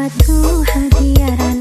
buatku hadiaran